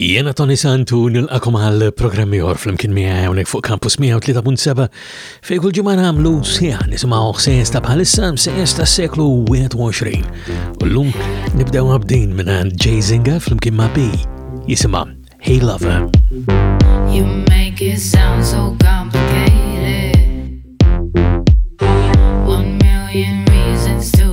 Jiena Tony Sant u nilqakom għal programm ieħor flimkien miegħi hawnhekk fuq Campus 103.7 fejn kull ġimgħa nagħmlu sieħ nisimgħu ħsejjes ta' bħalissa msejjes tas-seklu 21. U llum nibdew b'din minn Jay Zinga flimkien ma' B jisimha Hey Lover. You make it sound so complicated. One million reasons to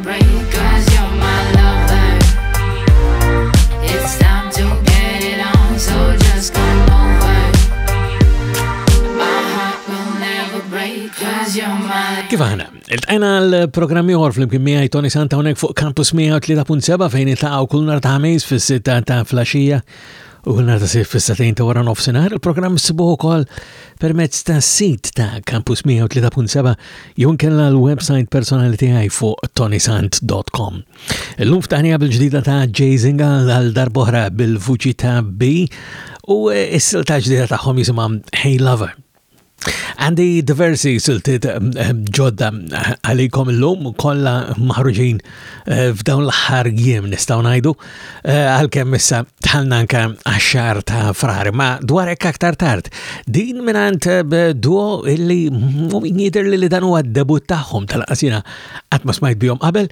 Kif aħna, il-tajna l-programmi għor fl-imkien miħaj Tony Santa unek fuq Campus 103.7 fejn il-taqaw kull nar ta' ħamis fil-sitta ta' flasġija U kull nhar ta' sir fis-satejn ta' wara nofsinhar, il-programm issibuh ukoll permezz ta' sit ta' Campus 103.7 jew inkella l-website personali tiegħi fuq tonisant.com. Illum ftaħnija bil-ġdida ta' Jazinga għal darbohra bil-vuċi ta' B u s-silta ġdida tagħhom jisimha Hey Lover. Għandi diversi siltiet eh, ġodda eh, għalikom l-lum kolla maħruġin eh, f'dawn l-ħar jiem nistaw najdu għal-kem issa tħalna anka għaxar ta' frar ma dwar ekk aktar tard din minant duo illi jider li li danu għad debut taħħom tal-qasina għatma smajt bijom qabel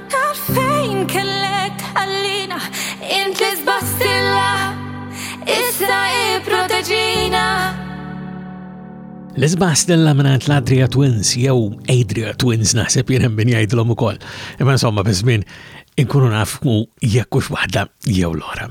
Għalfejn kellek tħallina int li tbassilla issa ipproteġina. L-isbaħ stella minnant l-Adria Twins, jew Adria Twins naħseb jien min jgħidlhom ukoll. Imma insomma biż-żmien inkunu nafmu jekkux waħda jew l-oħra.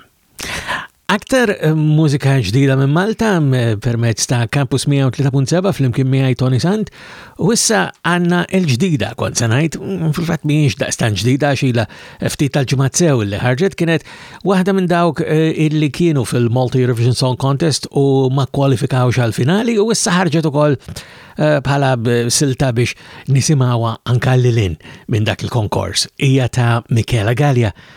Aktar eh, mużika ġdida minn Malta eh, permezz ta' Campus 103.7 fl-imkien miegħi Tony Sant u issa għandna l-ġdida kont se ngħid mm, fil-fatt mhijiex daqstan ġdida xila ftit tal-ġimgħat sew li ħarġet kienet waħda minn dawk eh, illi kienu fil-Multi Eurovision Song Contest u ma kwalifikawx għal-finali u issa ħarġet ukoll bħala silta biex nisimawa anka lilin minn dak il-konkors. Ija ta' Michela Gallia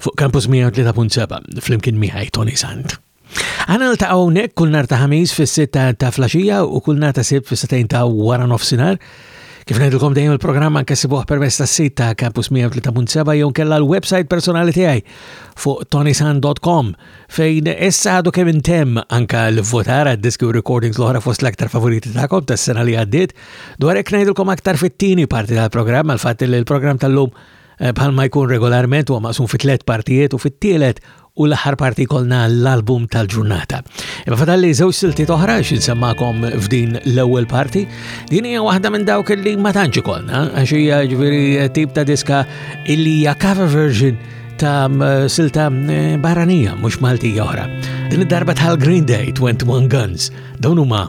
fuq Campus 103.7 flimkien miħaj Tony Sant. Għana l taqaw nek kull nar ta' ħamis fis-sitta ta' flaxija u kull nar ta' sib fis-sitajn ta' wara nofsinar. Kif ngħidilkom dejjem il-programm anke sibuh permezz tas-sit ta' Campus 103.7 jew kella l-website personali tiegħi fuq tonisan.com fejn issa għadu kemm intemm anka l-votar għad-diski u recordings l-oħra fost l-aktar favoriti tagħkom tas-sena li għaddiet. Dwar hekk ngħidilkom aktar fit-tieni parti tal-programm għal fatt li l-programm tal-lum Eh, bħalma jkun regolarment huwa maqsum fi tliet partijiet u fit-tielet u l-aħħar parti kolna l-album tal-ġurnata. Imma fatalli żewġ silti oħra x'insemmakom f'din l-ewwel parti, din hija waħda minn dawk li ma tantx ikollna għax hija ġifieri tip ta' diska illi hija cover version ta' silta eh, barranija mhux Maltija oħra. Din id-darba tal-Green Day 21 Guns dawn huma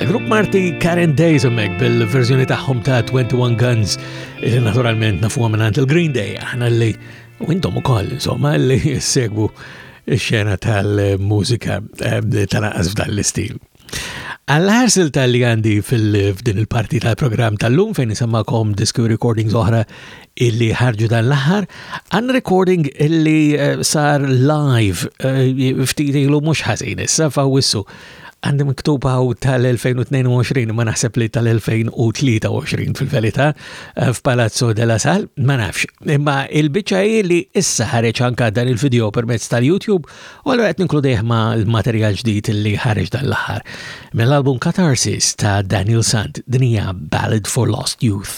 Il-grupp Marti Karen Days emmek bil-verżjoni tagħhom ta' 21 Guns li naturalment nafuha minn il-Green Day aħna li u intom ukoll insomma li segwu x-xena tal-mużika eh, tal-qas f'dan l-istil. Għall-ħarsil tal-li għandi fil-din il-parti tal-program tal-lum fejn nisemmakom disku recordings oħra illi ħarġu dan l-aħħar, għan recording illi eh, sar live eh, ftit ilu mux ħazin issa fawissu Għandi miktub għaw tal-2022, ma naħseb li tal-2023 fil-verita, eh, f'Palazzo della Sal, ma nafx. Imma il-bicċa li issa ħareġ anka dan il-video permezz tal-YouTube, u għallu għet ninkludih ma l-materjal ġdijt li ħareġ dan l-ħar. Mill-album Catharsis ta' Daniel Sant, dinija Ballad for Lost Youth.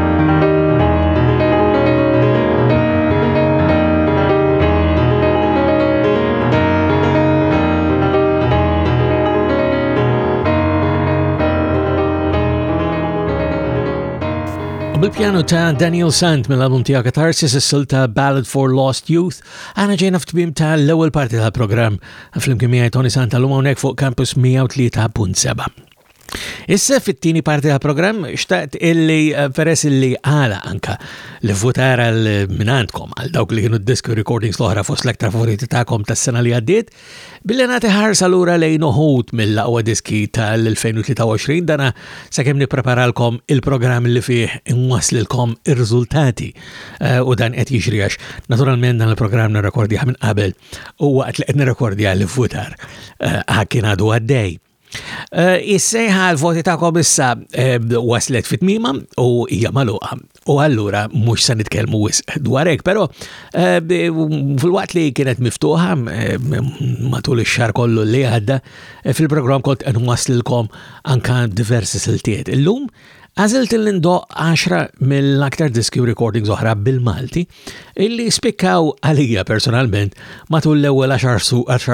Bil-pjanu ta' Daniel Sant mill-album tiegħu Katarsis is-sil ta' Ballad for Lost Youth, għana ġejna f'tbim ta' l-ewwel parti tal-programm fl-imkien miegħi Tony Sant tal-lum hawnhekk fuq Campus 103.7. Issa fit-tieni parti ta' programm xtaqt illi eh, peress illi għala anka li votar għal eh, minantkom għal dawk li kienu disk recordings l-oħra fost l-aktar favoriti ta'kom tas sena li għaddiet, billi nagħti ħarsa lura lejn uħut mill-aqwa diski tal-2023 dana sakemm nippreparalkom il-programm li fih inwaslilkom ir-riżultati eh, u dan qed jiġri għax naturalment dan il-programm nirrekordja minn qabel u waqt li qed nirrekordja l-votar ħakkin għadu għaddej. Eh, is-sejħa għal-voti ta' komissa eh, waslet fit-tmima u hija maluqa. U allura mhux se nitkellmu wisq dwar hekk, però eh, fil-waqt li kienet miftuħa matul ix-xar kollu li għadda, fil-programm kont qed waslilkom anka diversi siltiet. Illum Għażilt li ndoq 10 mill-aktar diski u recordings oħra bil-Malti illi spikkaw għalija personalment matul l-ewwel 10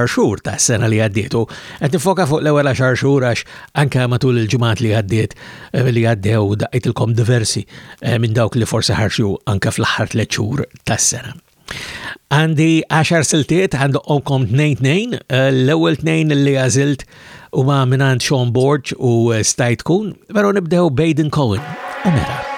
xhur ta' sena li għaddietu. Qed nifoka fuq l-ewwel 10 xhur għax anke matul il-ġimgħat li għaddiet eh, li għaddew daqqitilkom diversi eh, minn dawk li forsi ħarġu anke fl-aħħar tliet xhur tas-sena. Għandi 10 siltiet għandhomkom tnejn tnejn, eh, l-ewwel tnejn li għażilt huma mingħand Sean Borg u eh, stajt kun, però nibdew Baden Cohen u mela.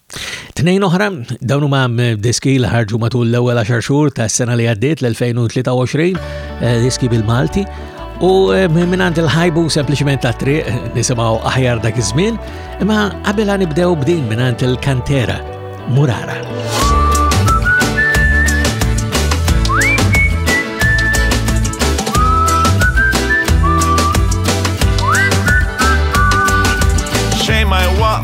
Tnejn oħra, dawn huma eh, diski li ħarġu matul l-ewwel 10 xhur tas-sena li għaddiet l-2023, eh, diski bil-Malti. U eh, minn għand il-ħajbu sempliċement ta' triq nisimgħu aħjar dak iż-żmien, imma qabel nibdew b'din minn għand il-kantera Murara.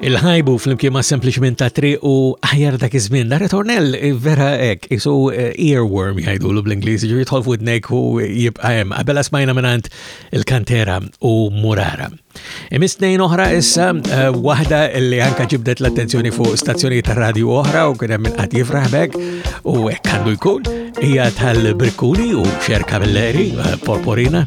Il-ħajbu flimkien ma' sempliċement ta' triq u aħjar dak iż-żmien. Dar ritornell eh, vera hekk isu eh, earworm jgħidulu bl-Ingliż, ġifieri jidħol f'widnek u jibqa' hemm. Qabel smajna mingħand il-kantera u murara. Imis tnejn oħra issa eh, waħda li anka ġibdet l-attenzjoni fuq stazzjoni ta' radju oħra u kien hemm qatt jifraħbek u hekk għandu jkun hija tal-Brikkuni u Xer Kavilleri, Porporina.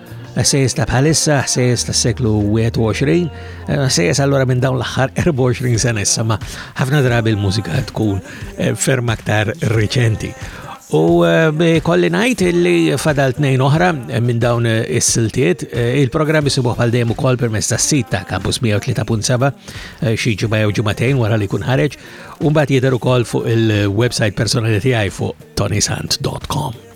Ħsejjes ta' bħalissa, ħsejjes ta' seklu 21, ħsejjes eh, allora minn dawn l-aħħar 24 sena issa ma ħafna drabi l-mużika tkun eh, ferm aktar reċenti. U eh, kolli najt li fadal tnejn oħra minn dawn is-siltiet, il-programm jisibuħ għal dejjem ukoll permezz tas-sit ta' Campus 103.7 xi ġimgħa jew ġimagħtejn wara li jkun ħareġ, u mbagħad jidher ukoll fuq il-website personali tiegħi fuq tonisant.com.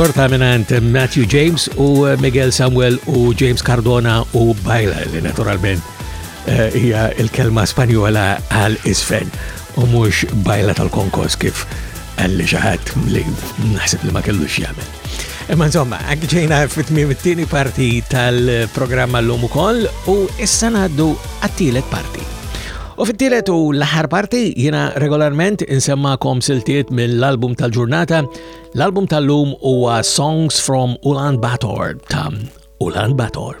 xorta minant Matthew James u Miguel Samuel u James Cardona u Bajla li naturalment Eh, hija il-kelma Spanjola għal isfel u mhux bajla tal-konkos kif għalli xaħat li naħseb li ma kellux jagħmel. Imma insomma, għak ġejna fit-tmim it-tieni parti tal-programma l-lum ukoll u issa ngħaddu għat-tielet parti. U fit-tielet u l-aħħar parti jiena regolarment insemmakom siltiet mill-album tal-ġurnata. L-album tal-lum huwa Songs from Ulan Bator ta' Ulan Bator.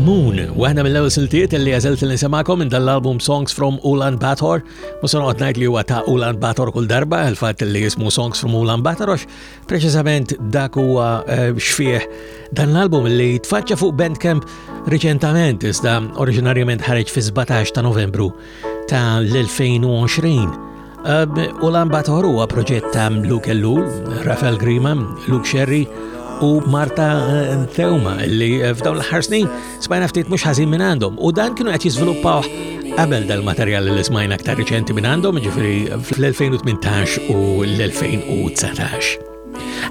Moon, waħda mill-ewwel siltiet li għażilt li nisimgħakom minn dal-album Songs from Ulan Bator. Mhux se noqgħod ngħid li huwa ta' Ulan Bator kull darba, il-fatt li jismu Songs from Ulan Bator għax preċiżament dak huwa eh, xfieħ dan l-album li tfaċċa fuq Bandcamp riċentament iżda oriġinarjament ħareġ fi 17 ta' Novembru ta' l-2020. U l-ambator huwa proġett ta' Luke Ellul, Rafael Grima, Luke Sherry u Marta eh, Theuma li eh, f'dawn l-ħar snin smajna ftit mhux ħażin minn għandhom u dan kienu qed jiżviluppaw qabel dal-materjal li smajna aktar riċenti minn għandhom, ġifieri fl-2018 u l-2019.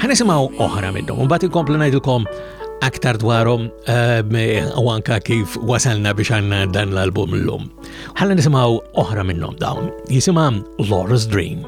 Ħanisimgħu oħra minnhom, imbagħad inkomplu ngħidilkom aktar dwarhom ehm, u anka kif wasalna biex għandna dan l-album l-lum. Ħalla nisimgħu oħra minnhom dawn, jisimha Laura's Dream.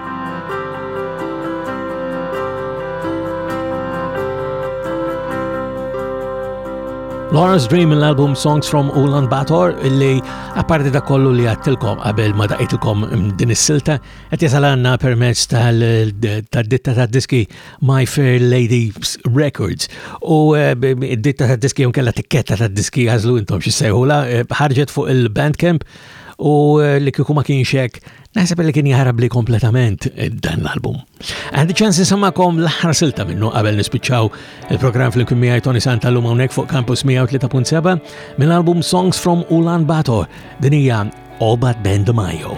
Lawrence Dream mill-album Songs from Ulan Bator illi apparti da kollu li għattilkom qabel ma daqitkom din is-silta qed jasal għandna permezz tad-ditta tad-diski My Fair Lady Records u eh, d-ditta tad-diski jew kellha tikketta tad-diski għażlu intom xi sejħula eh, ħarġet fuq il-Bandcamp u eh, li kieku ma kienx hekk Naħseb li kien jaħrab li kompletament eh, dan l-album. Għandi ċans nisamakom l-ħar silta minnu qabel nispiċċaw il-programm fl kien miegħi Tony Santa l-lum hawnhekk fuq Campus 103.7 mill-album Songs from Ulan Bator din hija Obat Ben de Mayo.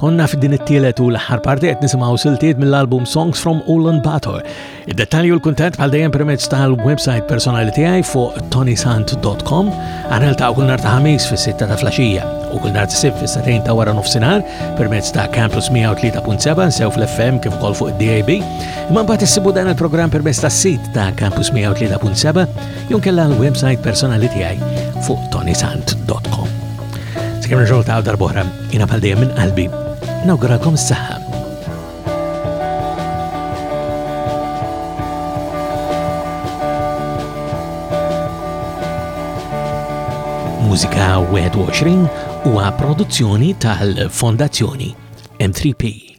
Konna f'din it-tielet u l-aħħar parti qed nisimgħu siltiet mill-album Songs from Ulan Bator. Id-dettalji u l-kuntent bħal dejjem permezz tal-website personali tiegħi fuq tonisant.com. Aħna niltaqgħu kull nhar ta' ħamis fis-sitta ta' flaxija u kull nhar tisib fis-satejn ta' wara nofsinhar permezz ta' Campus 103.7 sew fl-FM kif ukoll fuq id-DAB. Imma mbagħad issibu dan il-programm permezz tas-sit ta' Campus 103.7 jew kellha l-website personali tiegħi fuq tonisant.com. Sakemm nerġgħu ta' darbohra, jiena bħal dejjem minn qalbi. Nawguralkom s-saħħa. Mużika 21 huwa produzzjoni tal-Fondazzjoni M3P.